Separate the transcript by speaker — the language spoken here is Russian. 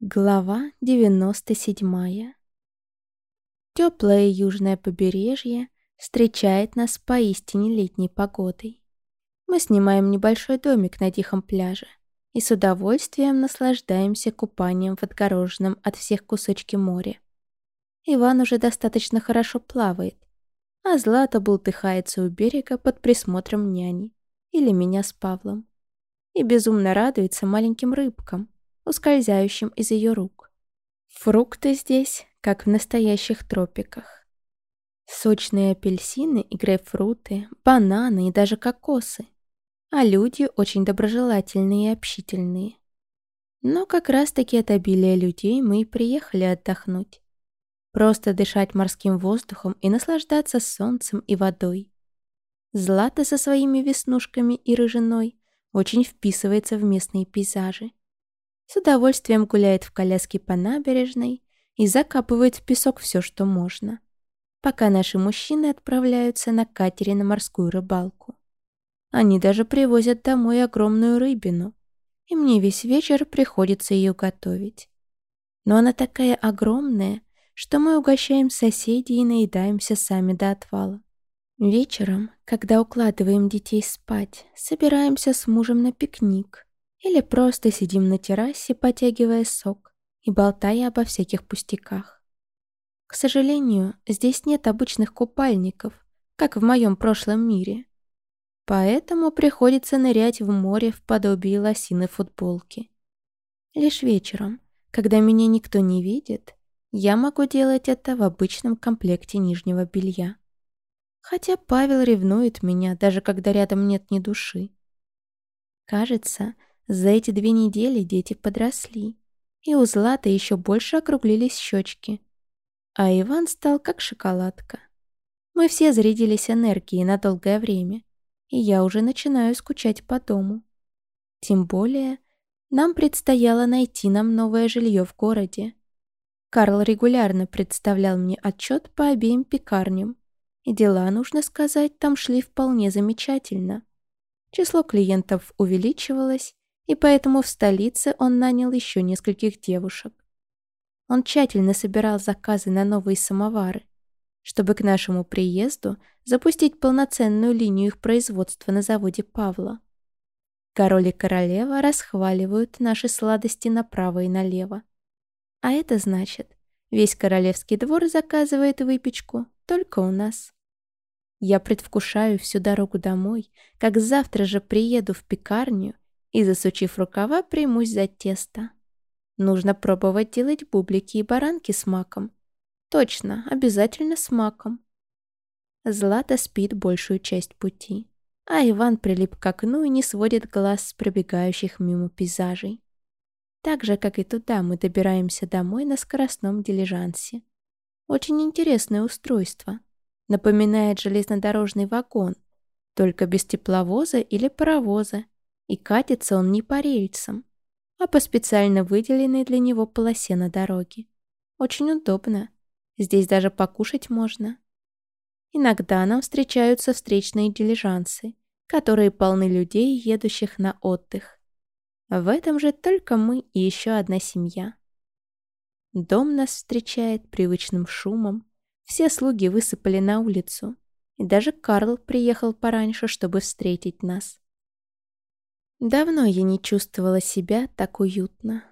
Speaker 1: Глава 97 Теплое южное побережье встречает нас поистине летней погодой. Мы снимаем небольшой домик на тихом пляже и с удовольствием наслаждаемся купанием в отгороженном от всех кусочке моря. Иван уже достаточно хорошо плавает, а Злата бултыхается у берега под присмотром няни или меня с Павлом и безумно радуется маленьким рыбкам, ускользающим из ее рук. Фрукты здесь, как в настоящих тропиках. Сочные апельсины и грейпфруты, бананы и даже кокосы. А люди очень доброжелательные и общительные. Но как раз-таки от обилия людей мы и приехали отдохнуть. Просто дышать морским воздухом и наслаждаться солнцем и водой. Злата со своими веснушками и рыжиной очень вписывается в местные пейзажи с удовольствием гуляет в коляске по набережной и закапывает в песок все, что можно, пока наши мужчины отправляются на катере на морскую рыбалку. Они даже привозят домой огромную рыбину, и мне весь вечер приходится ее готовить. Но она такая огромная, что мы угощаем соседей и наедаемся сами до отвала. Вечером, когда укладываем детей спать, собираемся с мужем на пикник, или просто сидим на террасе, потягивая сок и болтая обо всяких пустяках. К сожалению, здесь нет обычных купальников, как в моем прошлом мире. Поэтому приходится нырять в море в подобии лосиной футболки. Лишь вечером, когда меня никто не видит, я могу делать это в обычном комплекте нижнего белья. Хотя Павел ревнует меня, даже когда рядом нет ни души. Кажется, за эти две недели дети подросли, и у Златы еще больше округлились щечки. А Иван стал как шоколадка. Мы все зарядились энергией на долгое время, и я уже начинаю скучать по дому. Тем более, нам предстояло найти нам новое жилье в городе. Карл регулярно представлял мне отчет по обеим пекарням, и дела, нужно сказать, там шли вполне замечательно. Число клиентов увеличивалось, и поэтому в столице он нанял еще нескольких девушек. Он тщательно собирал заказы на новые самовары, чтобы к нашему приезду запустить полноценную линию их производства на заводе Павла. Король и королева расхваливают наши сладости направо и налево. А это значит, весь королевский двор заказывает выпечку только у нас. Я предвкушаю всю дорогу домой, как завтра же приеду в пекарню и, засучив рукава, примусь за тесто. Нужно пробовать делать бублики и баранки с маком. Точно, обязательно с маком. Злата спит большую часть пути, а Иван прилип к окну и не сводит глаз с пробегающих мимо пейзажей. Так же, как и туда, мы добираемся домой на скоростном дилижансе. Очень интересное устройство. Напоминает железнодорожный вагон, только без тепловоза или паровоза и катится он не по рельсам, а по специально выделенной для него полосе на дороге. Очень удобно. Здесь даже покушать можно. Иногда нам встречаются встречные дилижансы, которые полны людей, едущих на отдых. В этом же только мы и еще одна семья. Дом нас встречает привычным шумом, все слуги высыпали на улицу, и даже Карл приехал пораньше, чтобы встретить нас. Давно я не чувствовала себя так уютно.